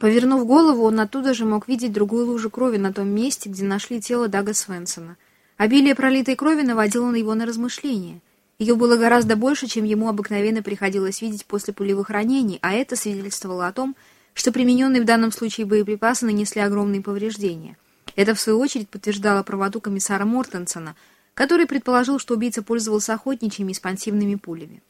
Повернув голову, он оттуда же мог видеть другую лужу крови на том месте, где нашли тело Дага Свенсона. Обилие пролитой крови наводило на его на размышления. Ее было гораздо больше, чем ему обыкновенно приходилось видеть после пулевых ранений, а это свидетельствовало о том, что примененные в данном случае боеприпасы нанесли огромные повреждения. Это, в свою очередь, подтверждало правоту комиссара Мортенсона, который предположил, что убийца пользовался охотничьими и пулями.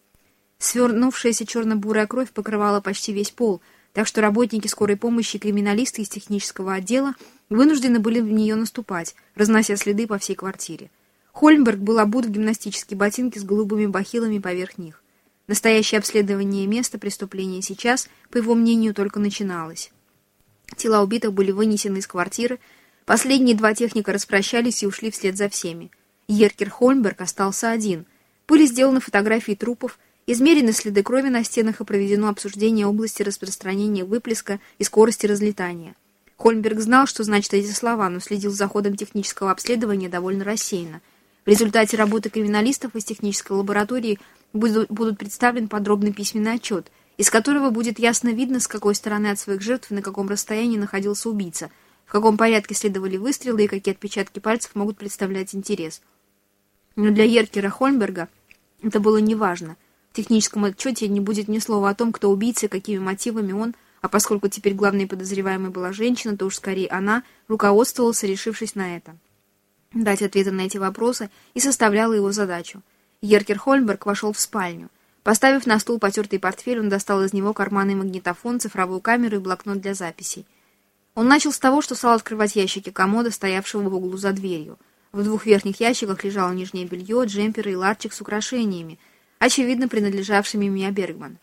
Свернувшаяся черно-бурая кровь покрывала почти весь пол, так что работники скорой помощи и криминалисты из технического отдела вынуждены были в нее наступать, разнося следы по всей квартире. Хольмберг был обут в гимнастические ботинки с голубыми бахилами поверх них. Настоящее обследование места преступления сейчас, по его мнению, только начиналось. Тела убитых были вынесены из квартиры, последние два техника распрощались и ушли вслед за всеми. Еркер Хольмберг остался один. Были сделаны фотографии трупов, измерены следы крови на стенах и проведено обсуждение области распространения выплеска и скорости разлетания. Хольмберг знал, что значат эти слова, но следил за ходом технического обследования довольно рассеянно. В результате работы криминалистов из технической лаборатории будут, представлен подробный письменный отчет, из которого будет ясно видно, с какой стороны от своих жертв и на каком расстоянии находился убийца, в каком порядке следовали выстрелы и какие отпечатки пальцев могут представлять интерес. Но для Еркера Хольмберга это было неважно. Техническом отчете не будет ни слова о том, кто убийца и какими мотивами он, а поскольку теперь главной подозреваемой была женщина, то уж скорее она руководствовался, решившись на это дать ответы на эти вопросы и составляла его задачу. Еркер Хольмберг вошел в спальню. Поставив на стул потертый портфель, он достал из него карманный магнитофон, цифровую камеру и блокнот для записей. Он начал с того, что стал открывать ящики комода, стоявшего в углу за дверью. В двух верхних ящиках лежало нижнее белье, джемперы и ларчик с украшениями, очевидно принадлежавшими Мия Бергман.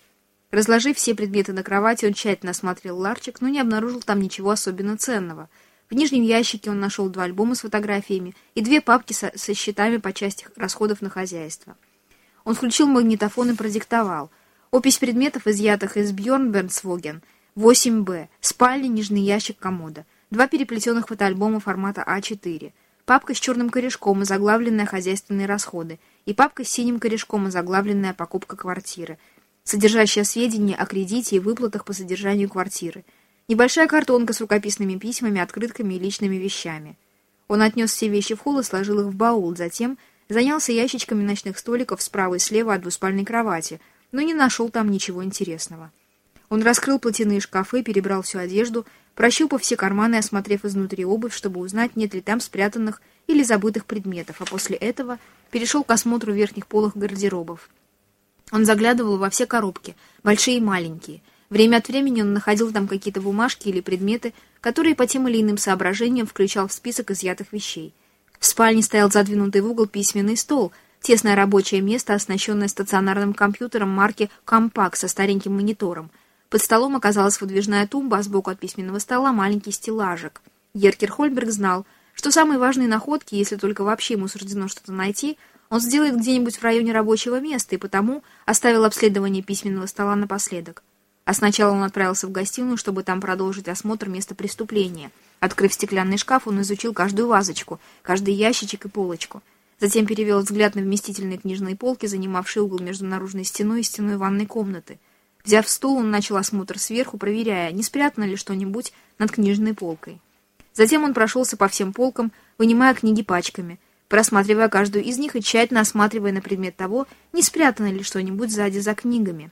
Разложив все предметы на кровати, он тщательно осмотрел ларчик, но не обнаружил там ничего особенно ценного — в нижнем ящике он нашел два альбома с фотографиями и две папки со, со счетами по части расходов на хозяйство. Он включил магнитофон и продиктовал. Опись предметов, изъятых из Бьорнбернсвоген, 8Б, спальня, нижний ящик комода, два переплетенных фотоальбома формата А4, папка с черным корешком и заглавленная «Хозяйственные расходы» и папка с синим корешком и заглавленная «Покупка квартиры», содержащая сведения о кредите и выплатах по содержанию квартиры – Небольшая картонка с рукописными письмами, открытками и личными вещами. Он отнес все вещи в холл и сложил их в баул, затем занялся ящичками ночных столиков справа и слева от двуспальной кровати, но не нашел там ничего интересного. Он раскрыл платяные шкафы, перебрал всю одежду, прощупав все карманы и осмотрев изнутри обувь, чтобы узнать, нет ли там спрятанных или забытых предметов, а после этого перешел к осмотру верхних полых гардеробов. Он заглядывал во все коробки, большие и маленькие — Время от времени он находил там какие-то бумажки или предметы, которые по тем или иным соображениям включал в список изъятых вещей. В спальне стоял задвинутый в угол письменный стол, тесное рабочее место, оснащенное стационарным компьютером марки Compaq со стареньким монитором. Под столом оказалась выдвижная тумба, а сбоку от письменного стола маленький стеллажик. Еркер Хольберг знал, что самые важные находки, если только вообще ему суждено что-то найти, он сделает где-нибудь в районе рабочего места и потому оставил обследование письменного стола напоследок. А сначала он отправился в гостиную, чтобы там продолжить осмотр места преступления. Открыв стеклянный шкаф, он изучил каждую вазочку, каждый ящичек и полочку. Затем перевел взгляд на вместительные книжные полки, занимавшие угол между наружной стеной и стеной ванной комнаты. Взяв стул, он начал осмотр сверху, проверяя, не спрятано ли что-нибудь над книжной полкой. Затем он прошелся по всем полкам, вынимая книги пачками, просматривая каждую из них и тщательно осматривая на предмет того, не спрятано ли что-нибудь сзади за книгами.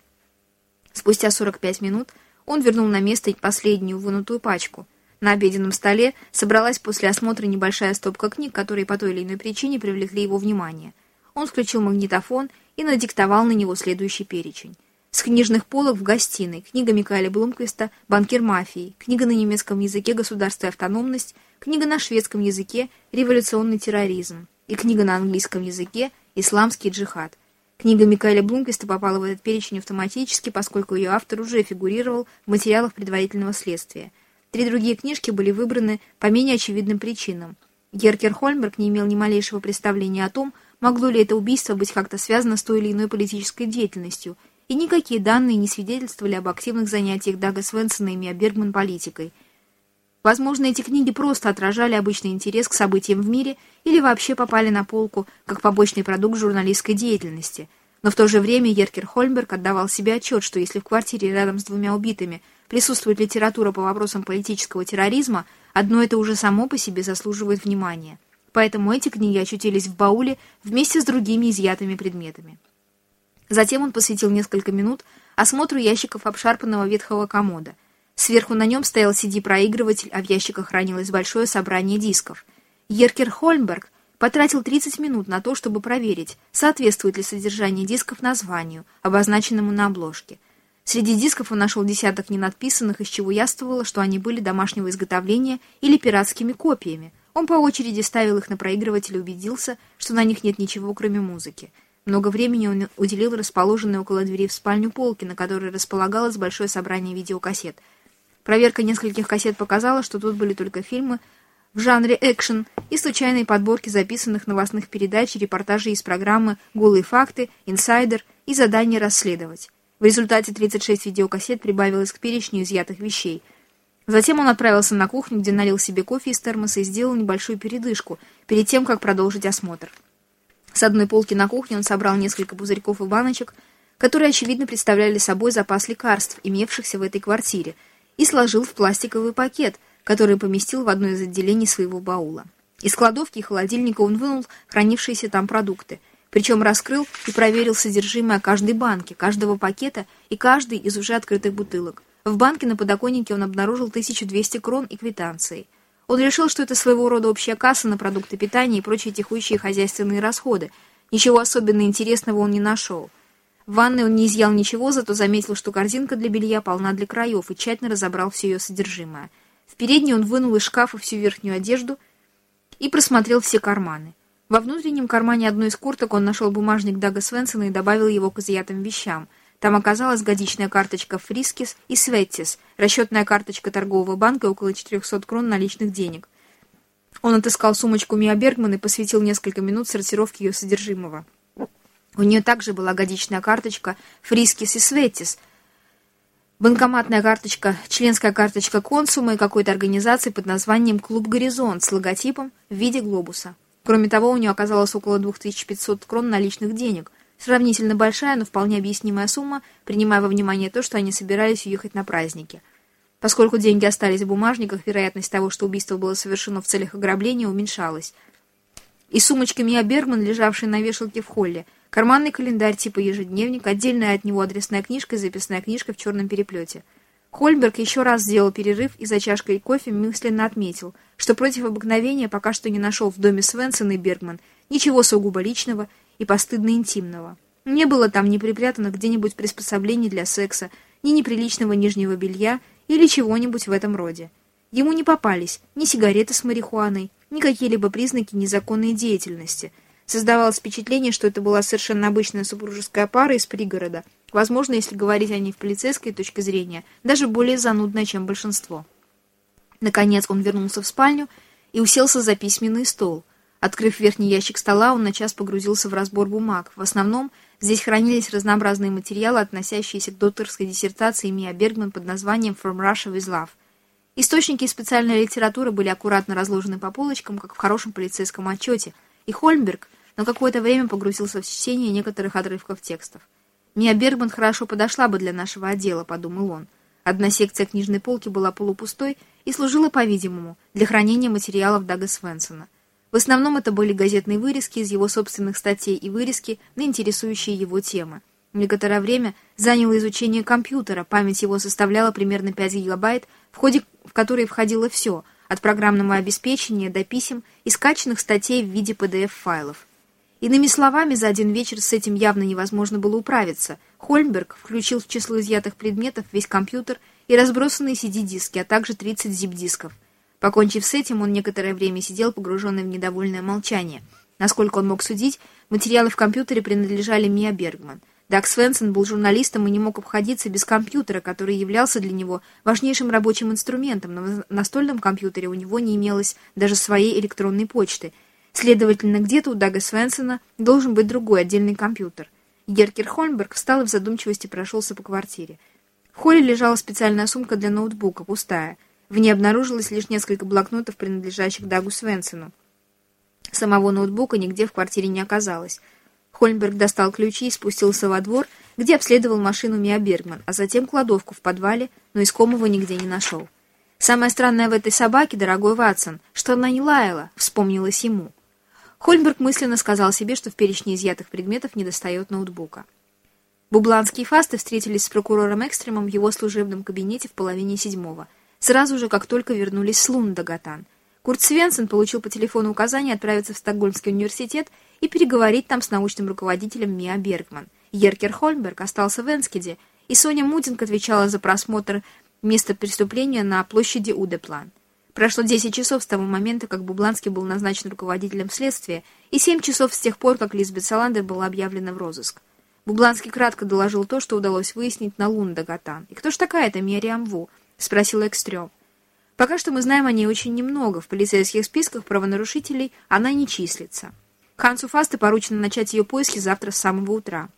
Спустя 45 минут он вернул на место последнюю вынутую пачку. На обеденном столе собралась после осмотра небольшая стопка книг, которые по той или иной причине привлекли его внимание. Он включил магнитофон и надиктовал на него следующий перечень. С книжных полок в гостиной книга Микаэля Блумквиста «Банкир мафии», книга на немецком языке «Государство и автономность», книга на шведском языке «Революционный терроризм» и книга на английском языке «Исламский джихад». Книга Микаэля Блумквиста попала в этот перечень автоматически, поскольку ее автор уже фигурировал в материалах предварительного следствия. Три другие книжки были выбраны по менее очевидным причинам. Геркер Хольмберг не имел ни малейшего представления о том, могло ли это убийство быть как-то связано с той или иной политической деятельностью, и никакие данные не свидетельствовали об активных занятиях Дага Свенсона и Мия Бергман политикой – Возможно, эти книги просто отражали обычный интерес к событиям в мире или вообще попали на полку как побочный продукт журналистской деятельности. Но в то же время Еркер Хольмберг отдавал себе отчет, что если в квартире рядом с двумя убитыми присутствует литература по вопросам политического терроризма, одно это уже само по себе заслуживает внимания. Поэтому эти книги очутились в бауле вместе с другими изъятыми предметами. Затем он посвятил несколько минут осмотру ящиков обшарпанного ветхого комода. Сверху на нем стоял CD-проигрыватель, а в ящиках хранилось большое собрание дисков. Еркер Хольмберг потратил 30 минут на то, чтобы проверить, соответствует ли содержание дисков названию, обозначенному на обложке. Среди дисков он нашел десяток ненадписанных, из чего яствовало, что они были домашнего изготовления или пиратскими копиями. Он по очереди ставил их на проигрыватель и убедился, что на них нет ничего, кроме музыки. Много времени он уделил расположенной около двери в спальню полки, на которой располагалось большое собрание видеокассет. Проверка нескольких кассет показала, что тут были только фильмы в жанре экшен и случайные подборки записанных новостных передач и репортажей из программы «Голые факты», «Инсайдер» и «Задание расследовать». В результате 36 видеокассет прибавилось к перечню изъятых вещей. Затем он отправился на кухню, где налил себе кофе из термоса и сделал небольшую передышку, перед тем, как продолжить осмотр. С одной полки на кухне он собрал несколько пузырьков и баночек, которые, очевидно, представляли собой запас лекарств, имевшихся в этой квартире, и сложил в пластиковый пакет, который поместил в одно из отделений своего баула. Из кладовки и холодильника он вынул хранившиеся там продукты – причем раскрыл и проверил содержимое каждой банки, каждого пакета и каждой из уже открытых бутылок. В банке на подоконнике он обнаружил 1200 крон и квитанции. Он решил, что это своего рода общая касса на продукты питания и прочие текущие хозяйственные расходы. Ничего особенно интересного он не нашел. В ванной он не изъял ничего, зато заметил, что корзинка для белья полна до краев и тщательно разобрал все ее содержимое. В передней он вынул из шкафа всю верхнюю одежду и просмотрел все карманы. Во внутреннем кармане одной из курток он нашел бумажник Дага Свенсона и добавил его к изъятым вещам. Там оказалась годичная карточка Фрискис и Светтис, расчетная карточка торгового банка и около 400 крон наличных денег. Он отыскал сумочку Миа Бергман и посвятил несколько минут сортировке ее содержимого. У нее также была годичная карточка Фрискис и Светтис, банкоматная карточка, членская карточка консума и какой-то организации под названием «Клуб Горизонт» с логотипом в виде глобуса. Кроме того, у нее оказалось около 2500 крон наличных денег. Сравнительно большая, но вполне объяснимая сумма, принимая во внимание то, что они собирались уехать на праздники. Поскольку деньги остались в бумажниках, вероятность того, что убийство было совершено в целях ограбления, уменьшалась. И сумочка Мия Бергман, лежавшая на вешалке в холле, карманный календарь типа ежедневник, отдельная от него адресная книжка и записная книжка в черном переплете – Хольберг еще раз сделал перерыв и за чашкой кофе мысленно отметил, что против обыкновения пока что не нашел в доме Свенсон и Бергман ничего сугубо личного и постыдно интимного. Не было там ни припрятано где-нибудь приспособлений для секса, ни неприличного нижнего белья или чего-нибудь в этом роде. Ему не попались ни сигареты с марихуаной, ни какие-либо признаки незаконной деятельности – Создавалось впечатление, что это была совершенно обычная супружеская пара из пригорода, возможно, если говорить о ней в полицейской точке зрения, даже более занудная, чем большинство. Наконец он вернулся в спальню и уселся за письменный стол. Открыв верхний ящик стола, он на час погрузился в разбор бумаг. В основном здесь хранились разнообразные материалы, относящиеся к докторской диссертации Мия Бергман под названием «From Russia with Love». Источники и специальная литература были аккуратно разложены по полочкам, как в хорошем полицейском отчете, и Хольмберг на какое-то время погрузился в чтение некоторых отрывков текстов. «Мия Бергман хорошо подошла бы для нашего отдела», — подумал он. Одна секция книжной полки была полупустой и служила, по-видимому, для хранения материалов Дага Свенсона. В основном это были газетные вырезки из его собственных статей и вырезки на интересующие его темы. Некоторое время заняло изучение компьютера, память его составляла примерно 5 гигабайт, в ходе в которой входило все, от программного обеспечения до писем и скачанных статей в виде PDF-файлов. Иными словами, за один вечер с этим явно невозможно было управиться. Хольмберг включил в число изъятых предметов весь компьютер и разбросанные CD-диски, а также 30 zip-дисков. Покончив с этим, он некоторое время сидел, погруженный в недовольное молчание. Насколько он мог судить, материалы в компьютере принадлежали Мия Бергман. Даг Свенсон был журналистом и не мог обходиться без компьютера, который являлся для него важнейшим рабочим инструментом, на настольном компьютере у него не имелось даже своей электронной почты – Следовательно, где-то у Дага Свенсона должен быть другой отдельный компьютер. Геркер Хольмберг встал и в задумчивости прошелся по квартире. В холле лежала специальная сумка для ноутбука, пустая. В ней обнаружилось лишь несколько блокнотов, принадлежащих Дагу Свенсону. Самого ноутбука нигде в квартире не оказалось. Хольмберг достал ключи и спустился во двор, где обследовал машину Миа Бергман, а затем кладовку в подвале, но искомого нигде не нашел. «Самое странное в этой собаке, дорогой Ватсон, что она не лаяла», — вспомнилось ему. Хольмберг мысленно сказал себе, что в перечне изъятых предметов недостает ноутбука. Бубланские фасты встретились с прокурором Экстремом в его служебном кабинете в половине седьмого, сразу же, как только вернулись с Лундагатан. Курт Свенсен получил по телефону указание отправиться в Стокгольмский университет и переговорить там с научным руководителем Миа Бергман. Еркер Хольмберг остался в Энскеде, и Соня Мудинг отвечала за просмотр места преступления на площади Удеплан. Прошло 10 часов с того момента, как Бубланский был назначен руководителем следствия, и 7 часов с тех пор, как Лизбет Саландер была объявлена в розыск. Бубланский кратко доложил то, что удалось выяснить на Лундагатан. «И кто ж такая эта Мириам Ву?» — спросил Экстрём. «Пока что мы знаем о ней очень немного. В полицейских списках правонарушителей она не числится. Хансу Фасте поручено начать ее поиски завтра с самого утра.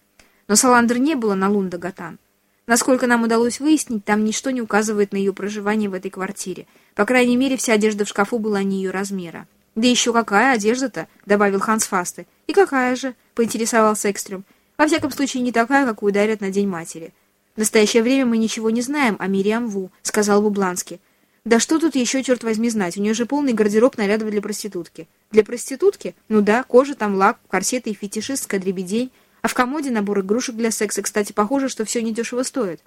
Но Саландер не было на Лундагатан. Насколько нам удалось выяснить, там ничто не указывает на ее проживание в этой квартире. По крайней мере, вся одежда в шкафу была не ее размера. «Да еще какая одежда-то?» — добавил Ханс Фасте. «И какая же?» — поинтересовался Экстрем. Во всяком случае, не такая, какую дарят на День матери. В настоящее время мы ничего не знаем о Мириам Ву, сказал Бубланский. Да что тут еще, черт возьми, знать? У нее же полный гардероб нарядов для проститутки. Для проститутки? Ну да, кожа, там лак, корсеты и фетишистская дребедень. А в комоде набор игрушек для секса. Кстати, похоже, что все недешево стоит.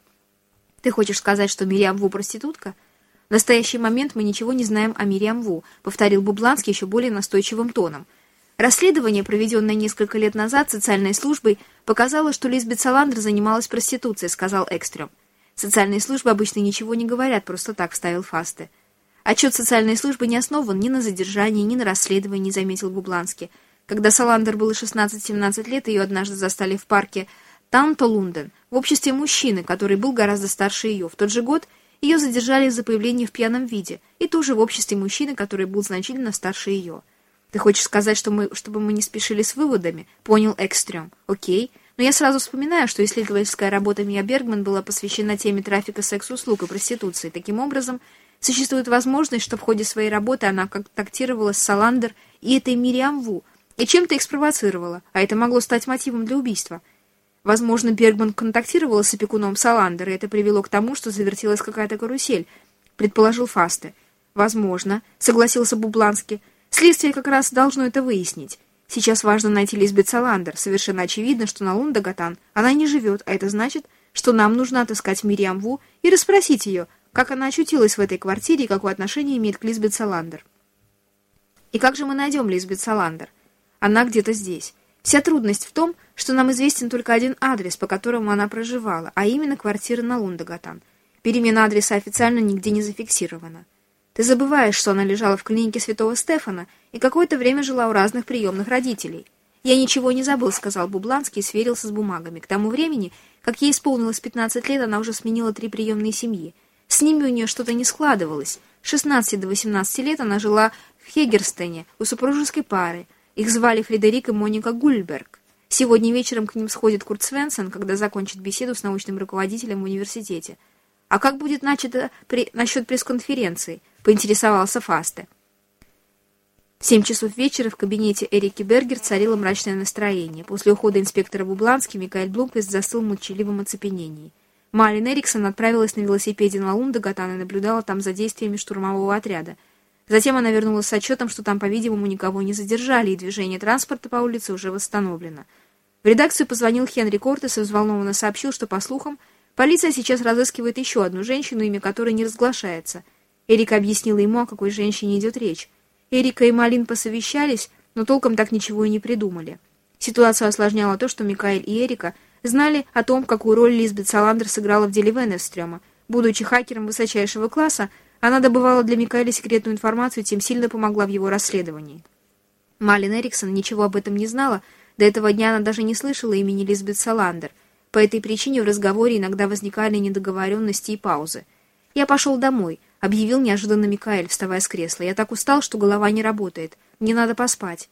Ты хочешь сказать, что Мириам Ву проститутка? В настоящий момент мы ничего не знаем о Мириам Ву, повторил Бубланский еще более настойчивым тоном. Расследование, проведенное несколько лет назад социальной службой, показало, что Лизбет Саландер занималась проституцией, сказал Экстрем. Социальные службы обычно ничего не говорят, просто так вставил Фасте. Отчет социальной службы не основан ни на задержании, ни на расследовании, заметил Бубланский. Когда Саландер было 16-17 лет, ее однажды застали в парке Таунто-Лунден в обществе мужчины, который был гораздо старше ее. В тот же год ее задержали за появление в пьяном виде, и тоже в обществе мужчины, который был значительно старше ее. Ты хочешь сказать, что мы, чтобы мы не спешили с выводами? Понял Экстрем. Окей. Но я сразу вспоминаю, что исследовательская работа Мия Бергман была посвящена теме трафика секс-услуг и проституции. Таким образом, существует возможность, что в ходе своей работы она контактировала с Саландер и этой Мириам Ву, и чем-то их спровоцировала, а это могло стать мотивом для убийства. Возможно, Бергман контактировала с опекуном Саландер, и это привело к тому, что завертелась какая-то карусель, предположил Фасте. Возможно, согласился Бубланский, Следствие как раз должно это выяснить. Сейчас важно найти Лизбет Саландер. Совершенно очевидно, что на Лундагатан она не живет, а это значит, что нам нужно отыскать Мириам Ву и расспросить ее, как она очутилась в этой квартире и какое отношение имеет к Лизбет Саландер. И как же мы найдем Лизбет Саландер? Она где-то здесь. Вся трудность в том, что нам известен только один адрес, по которому она проживала, а именно квартира на Лундагатан. Перемена адреса официально нигде не зафиксирована. Ты забываешь, что она лежала в клинике святого Стефана и какое-то время жила у разных приемных родителей. «Я ничего не забыл», — сказал Бубланский и сверился с бумагами. К тому времени, как ей исполнилось 15 лет, она уже сменила три приемные семьи. С ними у нее что-то не складывалось. С 16 до 18 лет она жила в Хегерстене у супружеской пары. Их звали Фредерик и Моника Гульберг. Сегодня вечером к ним сходит Курт Свенсон, когда закончит беседу с научным руководителем в университете. А как будет начато при... насчет пресс-конференции? поинтересовался Фасте. В семь часов вечера в кабинете Эрики Бергер царило мрачное настроение. После ухода инспектора Бублански Микаэль Блумквист застыл в молчаливом оцепенении. Малин Эриксон отправилась на велосипеде на Лундагатан и наблюдала там за действиями штурмового отряда. Затем она вернулась с отчетом, что там, по-видимому, никого не задержали, и движение транспорта по улице уже восстановлено. В редакцию позвонил Хенри Кортес и взволнованно сообщил, что, по слухам, полиция сейчас разыскивает еще одну женщину, имя которой не разглашается — Эрика объяснила ему, о какой женщине идет речь. Эрика и Малин посовещались, но толком так ничего и не придумали. Ситуацию осложняло то, что Микаэль и Эрика знали о том, какую роль Лизбет Саландер сыграла в деле Венестрема. Будучи хакером высочайшего класса, она добывала для Микаэля секретную информацию тем сильно помогла в его расследовании. Малин Эриксон ничего об этом не знала, до этого дня она даже не слышала имени Лизбет Саландер. По этой причине в разговоре иногда возникали недоговоренности и паузы. «Я пошел домой», — объявил неожиданно Микаэль, вставая с кресла. «Я так устал, что голова не работает. Мне надо поспать».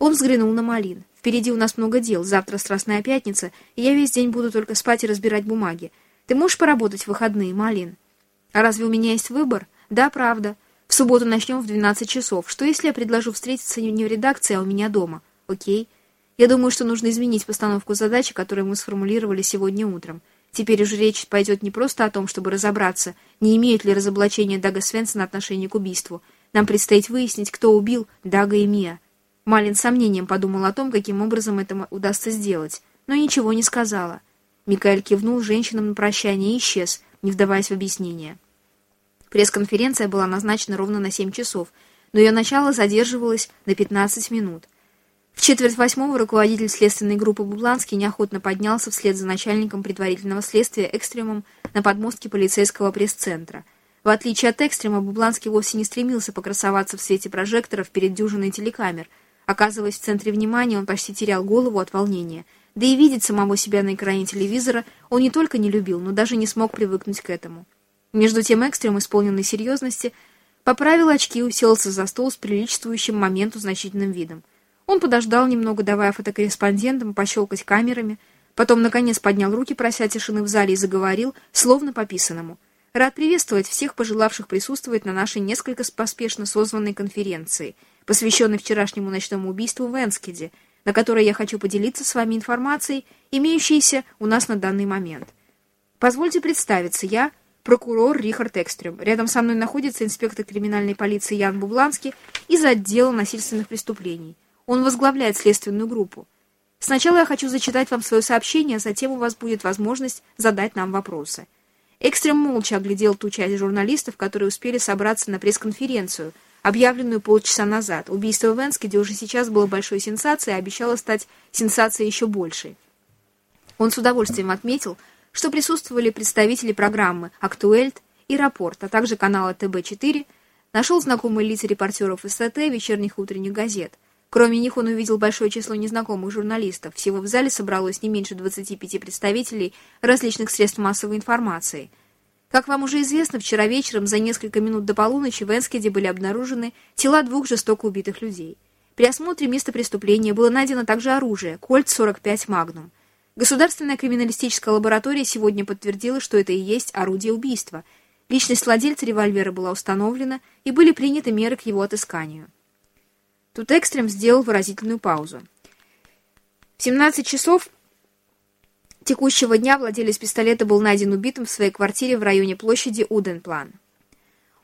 Он взглянул на Малин. «Впереди у нас много дел. Завтра Страстная пятница, и я весь день буду только спать и разбирать бумаги. Ты можешь поработать в выходные, Малин?» «А разве у меня есть выбор?» «Да, правда. В субботу начнем в 12 часов. Что, если я предложу встретиться не в редакции, а у меня дома?» «Окей». Я думаю, что нужно изменить постановку задачи, которую мы сформулировали сегодня утром. Теперь уже речь пойдет не просто о том, чтобы разобраться, не имеют ли разоблачения Дага Свенсона отношение к убийству. Нам предстоит выяснить, кто убил Дага и Мия. Малин с сомнением подумал о том, каким образом это удастся сделать, но ничего не сказала. Микаэль кивнул женщинам на прощание и исчез, не вдаваясь в объяснение. Пресс-конференция была назначена ровно на 7 часов, но ее начало задерживалось на 15 минут. В четверть восьмого руководитель следственной группы Бубланский неохотно поднялся вслед за начальником предварительного следствия Экстремом на подмостке полицейского пресс-центра. В отличие от Экстрема, Бубланский вовсе не стремился покрасоваться в свете прожекторов перед дюжиной телекамер. Оказываясь в центре внимания, он почти терял голову от волнения. Да и видеть самого себя на экране телевизора он не только не любил, но даже не смог привыкнуть к этому. Между тем Экстрем, исполненный серьезности, поправил очки и уселся за стол с приличествующим моменту значительным видом. Он подождал немного, давая фотокорреспондентам пощелкать камерами, потом, наконец, поднял руки, прося тишины в зале, и заговорил, словно по писанному. «Рад приветствовать всех, пожелавших присутствовать на нашей несколько поспешно созванной конференции, посвященной вчерашнему ночному убийству в Энскеде, на которой я хочу поделиться с вами информацией, имеющейся у нас на данный момент. Позвольте представиться, я прокурор Рихард Экстрем. Рядом со мной находится инспектор криминальной полиции Ян Бубланский из отдела насильственных преступлений. Он возглавляет следственную группу. Сначала я хочу зачитать вам свое сообщение, затем у вас будет возможность задать нам вопросы. Экстрем молча оглядел ту часть журналистов, которые успели собраться на пресс-конференцию, объявленную полчаса назад. Убийство в Энске, где уже сейчас было большой сенсацией, обещало стать сенсацией еще большей. Он с удовольствием отметил, что присутствовали представители программы «Актуэльт» и «Рапорт», а также канала ТБ-4, нашел знакомые лица репортеров СТТ вечерних утренних газет – Кроме них он увидел большое число незнакомых журналистов. Всего в зале собралось не меньше 25 представителей различных средств массовой информации. Как вам уже известно, вчера вечером за несколько минут до полуночи в Энскеде были обнаружены тела двух жестоко убитых людей. При осмотре места преступления было найдено также оружие – кольт-45 «Магнум». Государственная криминалистическая лаборатория сегодня подтвердила, что это и есть орудие убийства. Личность владельца револьвера была установлена, и были приняты меры к его отысканию. Тут Экстрем сделал выразительную паузу. В 17 часов текущего дня владелец пистолета был найден убитым в своей квартире в районе площади Уденплан.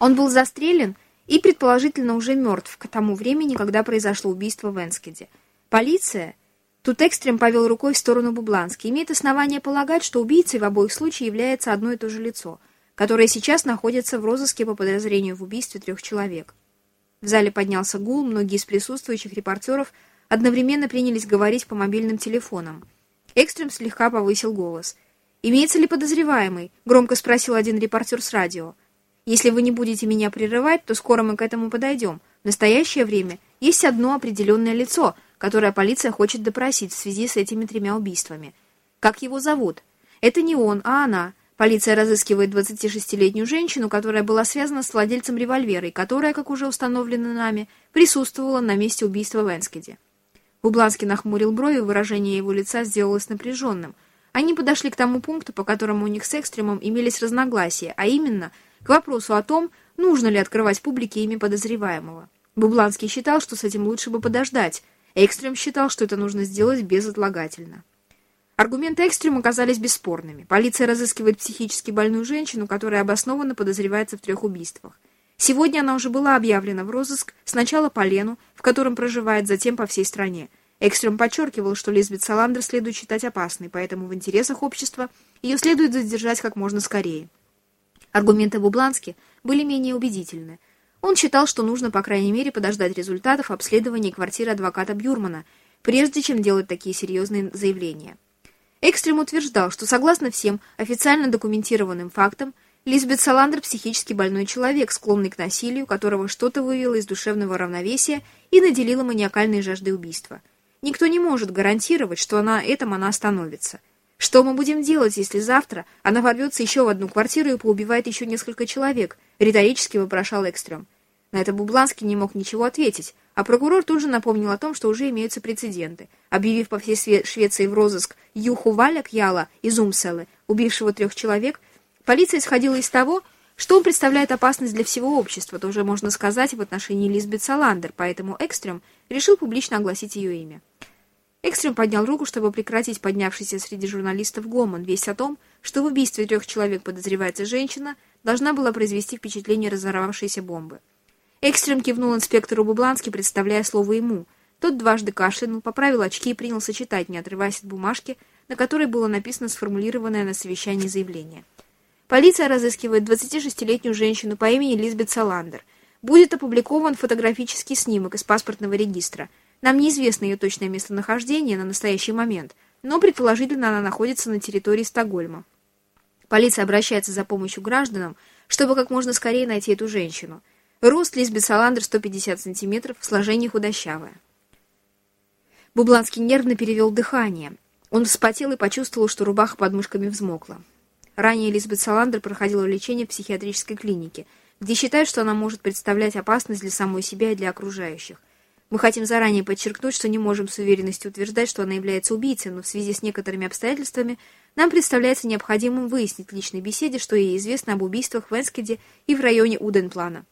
Он был застрелен и, предположительно, уже мертв к тому времени, когда произошло убийство в Энскеде. Полиция, тут Экстрем повел рукой в сторону Бублански, имеет основание полагать, что убийцей в обоих случаях является одно и то же лицо, которое сейчас находится в розыске по подозрению в убийстве трех человек. В зале поднялся гул, многие из присутствующих репортеров одновременно принялись говорить по мобильным телефонам. Экстрем слегка повысил голос. «Имеется ли подозреваемый?» — громко спросил один репортер с радио. «Если вы не будете меня прерывать, то скоро мы к этому подойдем. В настоящее время есть одно определенное лицо, которое полиция хочет допросить в связи с этими тремя убийствами. Как его зовут? Это не он, а она. Полиция разыскивает 26-летнюю женщину, которая была связана с владельцем револьвера и которая, как уже установлено нами, присутствовала на месте убийства в Энскеде. Бубланский нахмурил брови, выражение его лица сделалось напряженным. Они подошли к тому пункту, по которому у них с Экстремом имелись разногласия, а именно к вопросу о том, нужно ли открывать публике имя подозреваемого. Бубланский считал, что с этим лучше бы подождать, Экстрем считал, что это нужно сделать безотлагательно. Аргументы Экстрем оказались бесспорными. Полиция разыскивает психически больную женщину, которая обоснованно подозревается в трех убийствах. Сегодня она уже была объявлена в розыск сначала по Лену, в котором проживает, затем по всей стране. Экстрем подчеркивал, что Лизбет Саландер следует считать опасной, поэтому в интересах общества ее следует задержать как можно скорее. Аргументы Бублански были менее убедительны. Он считал, что нужно, по крайней мере, подождать результатов обследования квартиры адвоката Бюрмана, прежде чем делать такие серьезные заявления. Экстрем утверждал, что согласно всем официально документированным фактам, Лизбет Саландер психически больной человек, склонный к насилию, которого что-то вывело из душевного равновесия и наделило маниакальной жаждой убийства. Никто не может гарантировать, что на этом она остановится. Что мы будем делать, если завтра она ворвется еще в одну квартиру и поубивает еще несколько человек? Риторически вопрошал Экстрем. На это Бубланский не мог ничего ответить, а прокурор тут же напомнил о том, что уже имеются прецеденты. Объявив по всей Швеции в розыск Юху Валя Кьяла из Умселы, убившего трех человек, полиция исходила из того, что он представляет опасность для всего общества, тоже можно сказать в отношении Лизбет Саландер, поэтому Экстрем решил публично огласить ее имя. Экстрем поднял руку, чтобы прекратить поднявшийся среди журналистов гомон. Весть о том, что в убийстве трех человек подозревается женщина, должна была произвести впечатление разорвавшейся бомбы. Экстрем кивнул инспектору Бублански, представляя слово ему. Тот дважды кашлянул, поправил очки и принялся читать, не отрываясь от бумажки, на которой было написано сформулированное на совещании заявление. Полиция разыскивает 26-летнюю женщину по имени Лизбет Саландер. Будет опубликован фотографический снимок из паспортного регистра. Нам неизвестно ее точное местонахождение на настоящий момент, но предположительно она находится на территории Стокгольма. Полиция обращается за помощью гражданам, чтобы как можно скорее найти эту женщину. Рост Лизбет Саландер 150 сантиметров, сложение худощавое. Бубланский нервно перевел дыхание. Он вспотел и почувствовал, что рубаха под мышками взмокла. Ранее Лизбет Саландер проходила лечение в психиатрической клинике, где считают, что она может представлять опасность для самой себя и для окружающих. Мы хотим заранее подчеркнуть, что не можем с уверенностью утверждать, что она является убийцей, но в связи с некоторыми обстоятельствами нам представляется необходимым выяснить в личной беседе, что ей известно об убийствах в Энскеде и в районе Уденплана.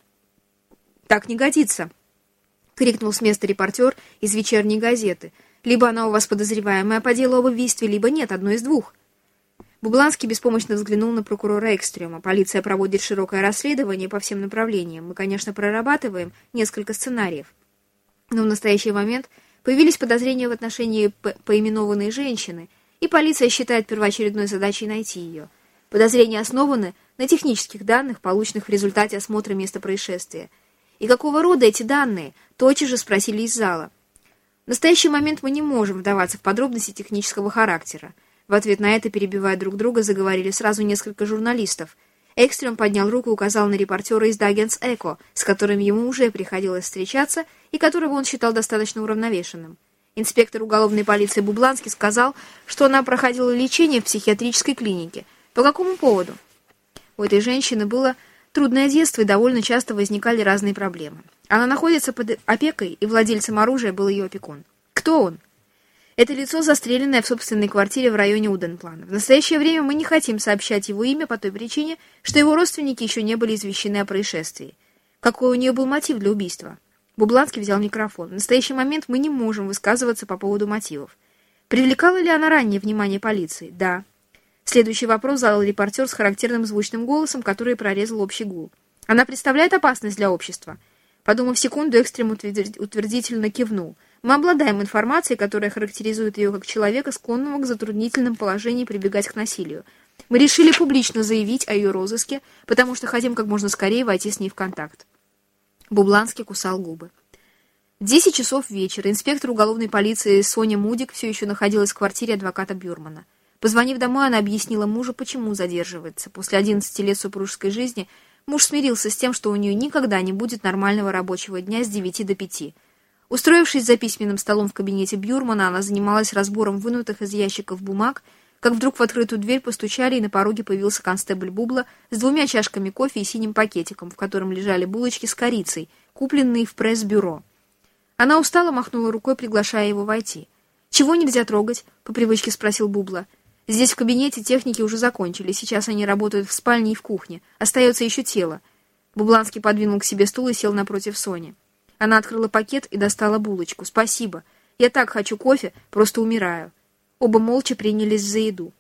«Так не годится!» — крикнул с места репортер из вечерней газеты. «Либо она у вас подозреваемая по делу об убийстве, либо нет, одно из двух». Бубланский беспомощно взглянул на прокурора Экстрема. Полиция проводит широкое расследование по всем направлениям. Мы, конечно, прорабатываем несколько сценариев. Но в настоящий момент появились подозрения в отношении поименованной женщины, и полиция считает первоочередной задачей найти ее. Подозрения основаны на технических данных, полученных в результате осмотра места происшествия – и какого рода эти данные? Тотчас же спросили из зала. В настоящий момент мы не можем вдаваться в подробности технического характера. В ответ на это, перебивая друг друга, заговорили сразу несколько журналистов. Экстрем поднял руку и указал на репортера из Дагенс Эко, с которым ему уже приходилось встречаться и которого он считал достаточно уравновешенным. Инспектор уголовной полиции Бубланский сказал, что она проходила лечение в психиатрической клинике. По какому поводу? У этой женщины было Трудное детство и довольно часто возникали разные проблемы. Она находится под опекой, и владельцем оружия был ее опекун. Кто он? Это лицо, застреленное в собственной квартире в районе Уденплана. В настоящее время мы не хотим сообщать его имя по той причине, что его родственники еще не были извещены о происшествии. Какой у нее был мотив для убийства? Бубланский взял микрофон. В настоящий момент мы не можем высказываться по поводу мотивов. Привлекала ли она ранее внимание полиции? Да. Следующий вопрос задал репортер с характерным звучным голосом, который прорезал общий гул. «Она представляет опасность для общества?» Подумав секунду, Экстрем утвердительно кивнул. «Мы обладаем информацией, которая характеризует ее как человека, склонного к затруднительным положениям прибегать к насилию. Мы решили публично заявить о ее розыске, потому что хотим как можно скорее войти с ней в контакт». Бубланский кусал губы. 10 часов вечера инспектор уголовной полиции Соня Мудик все еще находилась в квартире адвоката Бюрмана. Позвонив домой, она объяснила мужу, почему задерживается. После 11 лет супружеской жизни муж смирился с тем, что у нее никогда не будет нормального рабочего дня с 9 до 5. Устроившись за письменным столом в кабинете Бюрмана, она занималась разбором вынутых из ящиков бумаг, как вдруг в открытую дверь постучали, и на пороге появился констебль Бубла с двумя чашками кофе и синим пакетиком, в котором лежали булочки с корицей, купленные в пресс-бюро. Она устало махнула рукой, приглашая его войти. «Чего нельзя трогать?» — по привычке спросил Бубла. Здесь в кабинете техники уже закончили, сейчас они работают в спальне и в кухне. Остается еще тело. Бубланский подвинул к себе стул и сел напротив Сони. Она открыла пакет и достала булочку. «Спасибо. Я так хочу кофе, просто умираю». Оба молча принялись за еду.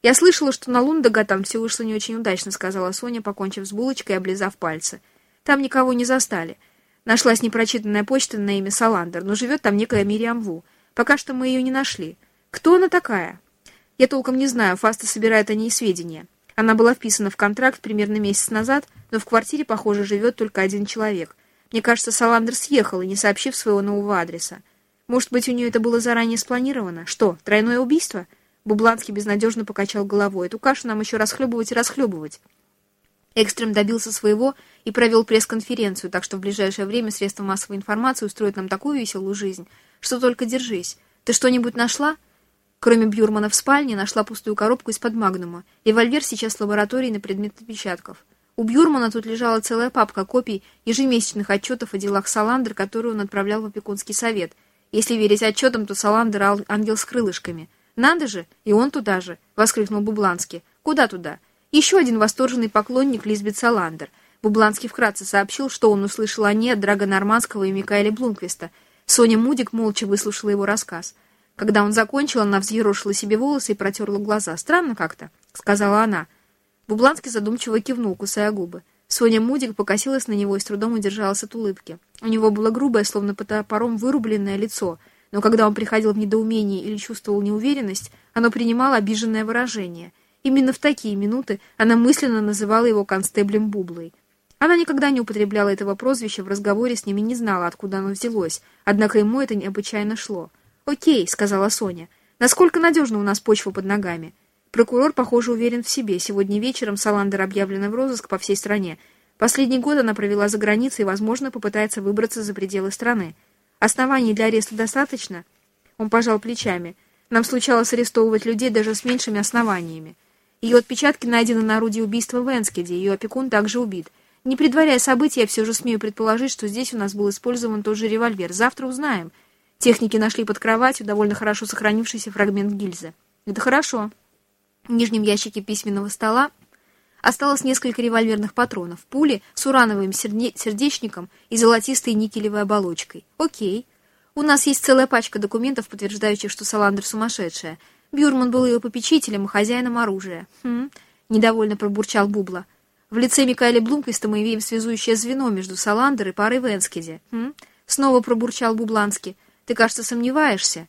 «Я слышала, что на Лундага там все вышло не очень удачно», — сказала Соня, покончив с булочкой и облизав пальцы. «Там никого не застали. Нашлась непрочитанная почта на имя Саландер, но живет там некая Мириам Ву. Пока что мы ее не нашли. Кто она такая?» Я толком не знаю, Фаста собирает о ней сведения. Она была вписана в контракт примерно месяц назад, но в квартире, похоже, живет только один человек. Мне кажется, Саландер съехал, не сообщив своего нового адреса. Может быть, у нее это было заранее спланировано? Что, тройное убийство? Бубланский безнадежно покачал головой. Эту кашу нам еще расхлебывать и расхлебывать. Экстрем добился своего и провел пресс-конференцию, так что в ближайшее время средства массовой информации устроят нам такую веселую жизнь, что только держись. Ты что-нибудь нашла? Кроме Бюрмана в спальне, нашла пустую коробку из-под магнума. Револьвер сейчас в лаборатории на предмет отпечатков. У Бюрмана тут лежала целая папка копий ежемесячных отчетов о делах Саландер, которые он отправлял в опекунский совет. Если верить отчетам, то Саландер — ангел с крылышками. «Надо же! И он туда же!» — воскликнул Бубланский. «Куда туда?» Еще один восторженный поклонник Лизбет Саландер. Бубланский вкратце сообщил, что он услышал о ней от Драга Нормандского и Микаэля Блумквиста. Соня Мудик молча выслушала его рассказ. Когда он закончил, она взъерошила себе волосы и протерла глаза. «Странно как-то», — сказала она. Бубланский задумчиво кивнул, кусая губы. Соня Мудик покосилась на него и с трудом удержалась от улыбки. У него было грубое, словно по топором вырубленное лицо, но когда он приходил в недоумение или чувствовал неуверенность, оно принимало обиженное выражение. Именно в такие минуты она мысленно называла его констеблем Бублой. Она никогда не употребляла этого прозвища в разговоре с ними, не знала, откуда оно взялось, однако ему это необычайно шло. «Окей», — сказала Соня. «Насколько надежна у нас почва под ногами?» Прокурор, похоже, уверен в себе. Сегодня вечером Саландер объявлена в розыск по всей стране. Последний год она провела за границей и, возможно, попытается выбраться за пределы страны. Оснований для ареста достаточно? Он пожал плечами. Нам случалось арестовывать людей даже с меньшими основаниями. Ее отпечатки найдены на орудии убийства в Энскеде, ее опекун также убит. Не предваряя события, я все же смею предположить, что здесь у нас был использован тот же револьвер. Завтра узнаем. Техники нашли под кроватью довольно хорошо сохранившийся фрагмент гильзы. Это хорошо. В нижнем ящике письменного стола осталось несколько револьверных патронов, пули с урановым сердечником и золотистой никелевой оболочкой. Окей. У нас есть целая пачка документов, подтверждающих, что Саландр сумасшедшая. Бюрман был ее попечителем и хозяином оружия. Хм, недовольно пробурчал Бубла. В лице Микаэля Блумквиста мы имеем связующее звено между Саландер и парой Венскеде. Хм, снова пробурчал Бубланский. Ты, кажется, сомневаешься.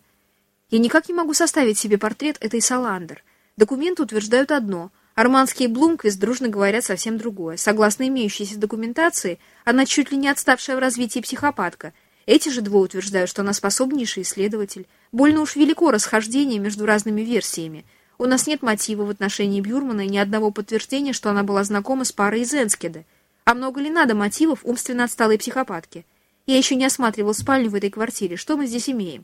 Я никак не могу составить себе портрет этой Саландер. Документы утверждают одно. Арманский и Блумквист дружно говорят совсем другое. Согласно имеющейся документации, она чуть ли не отставшая в развитии психопатка. Эти же двое утверждают, что она способнейший исследователь. Больно уж велико расхождение между разными версиями. У нас нет мотива в отношении Бюрмана и ни одного подтверждения, что она была знакома с парой из Энскеда. А много ли надо мотивов умственно отсталой психопатки? Я еще не осматривал спальню в этой квартире. Что мы здесь имеем?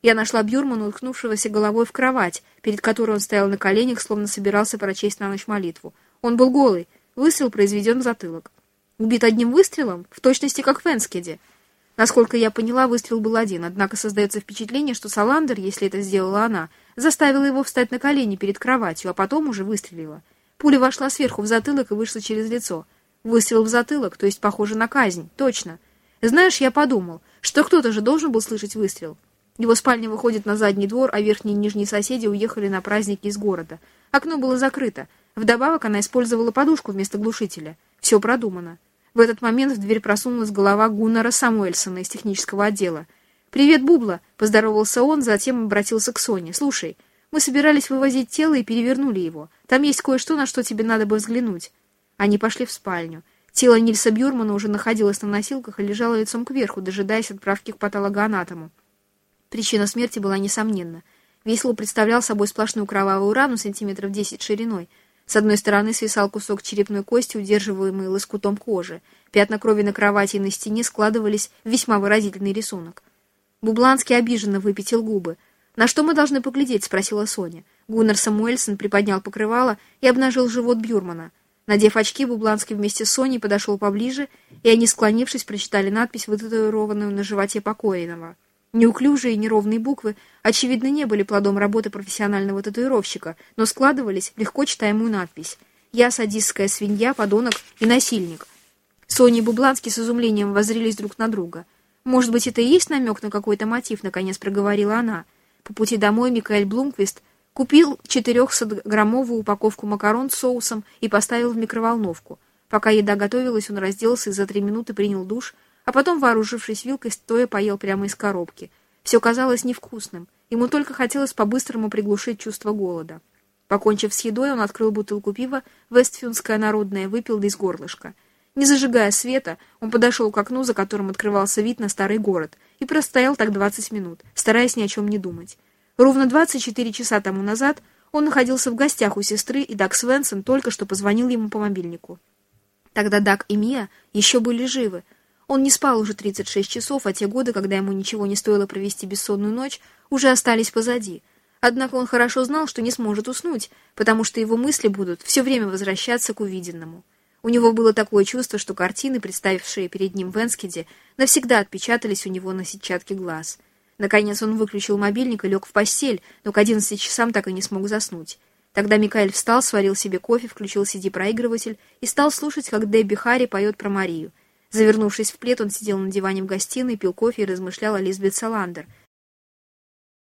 Я нашла Бюрмана, уткнувшегося головой в кровать, перед которой он стоял на коленях, словно собирался прочесть на ночь молитву. Он был голый. Выстрел произведен в затылок. Убит одним выстрелом? В точности, как в Энскеде. Насколько я поняла, выстрел был один, однако создается впечатление, что Саландер, если это сделала она, заставила его встать на колени перед кроватью, а потом уже выстрелила. Пуля вошла сверху в затылок и вышла через лицо. Выстрел в затылок, то есть похоже на казнь. Точно. Знаешь, я подумал, что кто-то же должен был слышать выстрел. Его спальня выходит на задний двор, а верхние и нижние соседи уехали на праздники из города. Окно было закрыто. Вдобавок она использовала подушку вместо глушителя. Все продумано. В этот момент в дверь просунулась голова Гуннара Самуэльсона из технического отдела. «Привет, Бубла!» — поздоровался он, затем обратился к Соне. «Слушай, мы собирались вывозить тело и перевернули его. Там есть кое-что, на что тебе надо бы взглянуть». Они пошли в спальню. Тело Нильса Бюрмана уже находилось на носилках и лежало лицом кверху, дожидаясь отправки к патологоанатому. Причина смерти была несомненна. Весело представлял собой сплошную кровавую рану сантиметров 10 шириной. С одной стороны свисал кусок черепной кости, удерживаемый лоскутом кожи. Пятна крови на кровати и на стене складывались в весьма выразительный рисунок. Бубланский обиженно выпятил губы. «На что мы должны поглядеть?» — спросила Соня. Гуннар Самуэльсон приподнял покрывало и обнажил живот Бюрмана — Надев очки, Бубланский вместе с Соней подошел поближе, и они, склонившись, прочитали надпись, вытатуированную на животе покойного. Неуклюжие и неровные буквы, очевидно, не были плодом работы профессионального татуировщика, но складывались в легко читаемую надпись «Я садистская свинья, подонок и насильник». Соня и Бубланский с изумлением воззрились друг на друга. «Может быть, это и есть намек на какой-то мотив?» — наконец проговорила она. По пути домой Микаэль Блумквист Купил 400-граммовую упаковку макарон с соусом и поставил в микроволновку. Пока еда готовилась, он разделся и за три минуты принял душ, а потом, вооружившись вилкой, стоя поел прямо из коробки. Все казалось невкусным. Ему только хотелось по-быстрому приглушить чувство голода. Покончив с едой, он открыл бутылку пива «Вестфюнское народное», выпил из горлышка. Не зажигая света, он подошел к окну, за которым открывался вид на старый город, и простоял так 20 минут, стараясь ни о чем не думать. Ровно 24 часа тому назад он находился в гостях у сестры, и Даг Свенсон только что позвонил ему по мобильнику. Тогда Даг и Мия еще были живы. Он не спал уже 36 часов, а те годы, когда ему ничего не стоило провести бессонную ночь, уже остались позади. Однако он хорошо знал, что не сможет уснуть, потому что его мысли будут все время возвращаться к увиденному. У него было такое чувство, что картины, представившие перед ним в Энскеде, навсегда отпечатались у него на сетчатке глаз — Наконец он выключил мобильник и лег в постель, но к одиннадцати часам так и не смог заснуть. Тогда Микаэль встал, сварил себе кофе, включил CD-проигрыватель и стал слушать, как Дебби Харри поет про Марию. Завернувшись в плед, он сидел на диване в гостиной, пил кофе и размышлял о Лизбет Саландер —